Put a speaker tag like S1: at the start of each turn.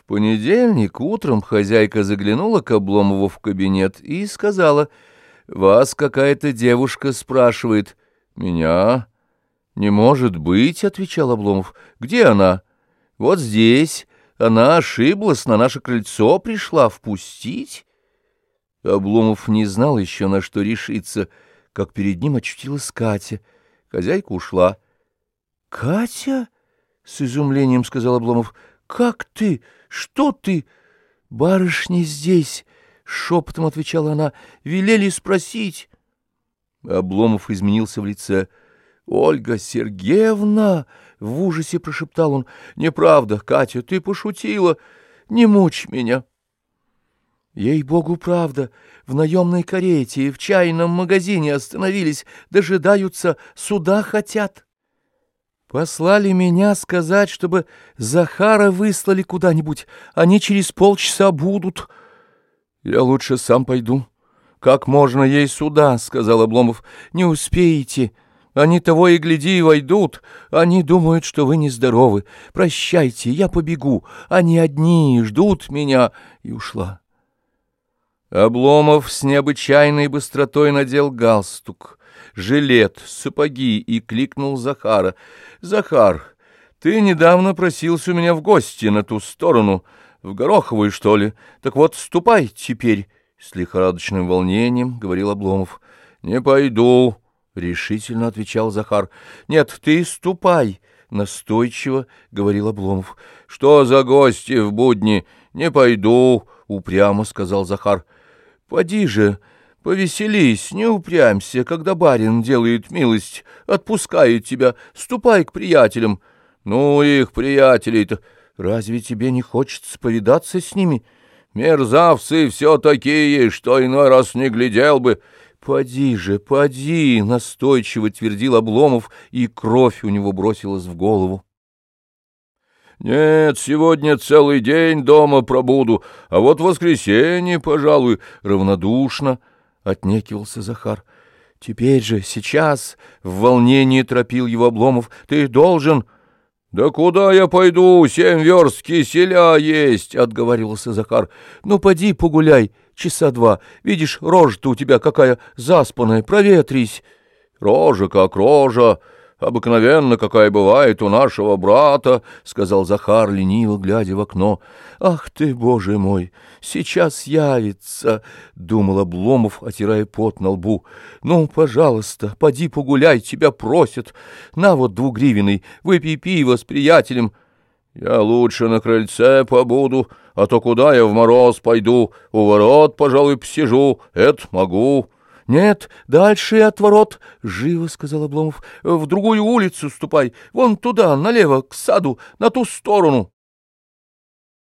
S1: В понедельник утром хозяйка заглянула к Обломову в кабинет и сказала, «Вас какая-то девушка спрашивает». «Меня?» «Не может быть», — отвечал Обломов. «Где она?» «Вот здесь. Она ошиблась, на наше крыльцо пришла впустить». Обломов не знал еще, на что решиться, как перед ним очутилась Катя. Хозяйка ушла. «Катя?» — с изумлением сказал Обломов. «Как ты? Что ты?» «Барышня здесь!» — шепотом отвечала она. «Велели спросить». Обломов изменился в лице. «Ольга Сергеевна!» — в ужасе прошептал он. «Неправда, Катя, ты пошутила. Не мучь меня». Ей-богу, правда, в наемной карете и в чайном магазине остановились, дожидаются, суда хотят. Послали меня сказать, чтобы Захара выслали куда-нибудь, они через полчаса будут. Я лучше сам пойду. Как можно ей сюда, — сказал Обломов, — не успеете. Они того и гляди и войдут. Они думают, что вы нездоровы. Прощайте, я побегу. Они одни ждут меня. И ушла. Обломов с необычайной быстротой надел галстук, жилет, сапоги и кликнул Захара. «Захар, ты недавно просился у меня в гости на ту сторону, в Гороховую, что ли? Так вот, ступай теперь!» С лихорадочным волнением говорил Обломов. «Не пойду», — решительно отвечал Захар. «Нет, ты ступай», — настойчиво говорил Обломов. «Что за гости в будни? Не пойду», — упрямо сказал Захар. Поди же, повеселись, не упрямься, когда барин делает милость, отпускает тебя, ступай к приятелям. Ну, их приятелей-то, разве тебе не хочется повидаться с ними? Мерзавцы все такие, что иной раз не глядел бы. «Поди же, поди!» — настойчиво твердил Обломов, и кровь у него бросилась в голову. «Нет, сегодня целый день дома пробуду, а вот воскресенье, пожалуй, равнодушно», — отнекивался Захар. «Теперь же, сейчас, в волнении торопил его Обломов, ты должен...» «Да куда я пойду? Семь верст киселя есть!» — отговаривался Захар. «Ну, поди погуляй, часа два. Видишь, рожа-то у тебя какая заспанная, проветрись». «Рожа как рожа!» Обыкновенно, какая бывает у нашего брата, — сказал Захар, лениво глядя в окно. — Ах ты, боже мой, сейчас явится, — думал Обломов, отирая пот на лбу. — Ну, пожалуйста, поди погуляй, тебя просят. На вот двугривенный, выпей пиво с приятелем. — Я лучше на крыльце побуду, а то куда я в мороз пойду? У ворот, пожалуй, посижу, это могу. «Нет, дальше от ворот», — живо сказал Обломов. «В другую улицу ступай, вон туда, налево, к саду, на ту сторону».